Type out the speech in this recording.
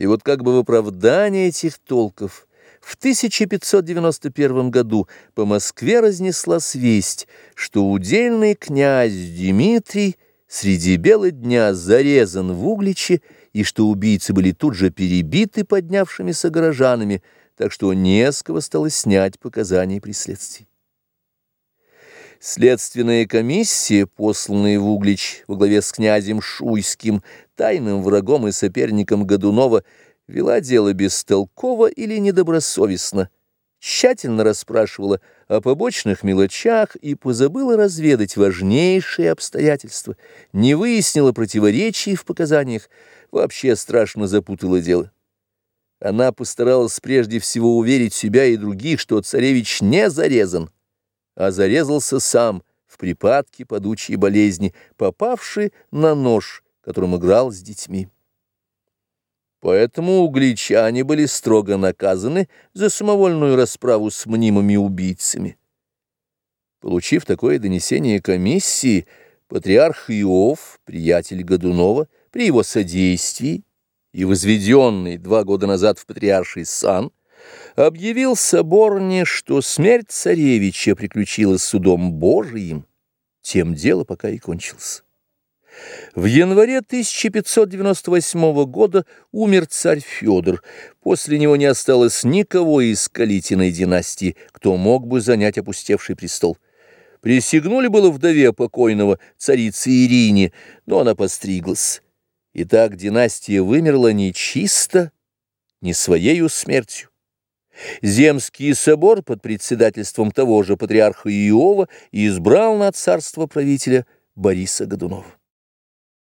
И вот как бы в оправдание этих толков в 1591 году по Москве разнеслась весть, что удельный князь Дмитрий среди бела дня зарезан в Угличе, и что убийцы были тут же перебиты поднявшимися горожанами, так что не стало снять показания при следствии. Следственная комиссия, посланная в Углич во главе с князем Шуйским, тайным врагом и соперником Годунова, вела дело бестолково или недобросовестно, тщательно расспрашивала о побочных мелочах и позабыла разведать важнейшие обстоятельства, не выяснила противоречий в показаниях, вообще страшно запутала дело. Она постаралась прежде всего уверить себя и других, что царевич не зарезан, а зарезался сам в припадке падучей болезни, попавший на нож, которым играл с детьми. Поэтому угличане были строго наказаны за самовольную расправу с мнимыми убийцами. Получив такое донесение комиссии, патриарх Иов, приятель Годунова, при его содействии и возведенный два года назад в патриарший сан, объявил соборне, что смерть царевича приключилась судом Божиим, тем дело пока и кончилось. В январе 1598 года умер царь Федор. После него не осталось никого из Калитиной династии, кто мог бы занять опустевший престол. Присягнули было вдове покойного царице Ирине, но она постриглась. И так династия вымерла не чисто, не своею смертью. Земский собор под председательством того же патриарха Иова избрал на царство правителя Бориса Годунова.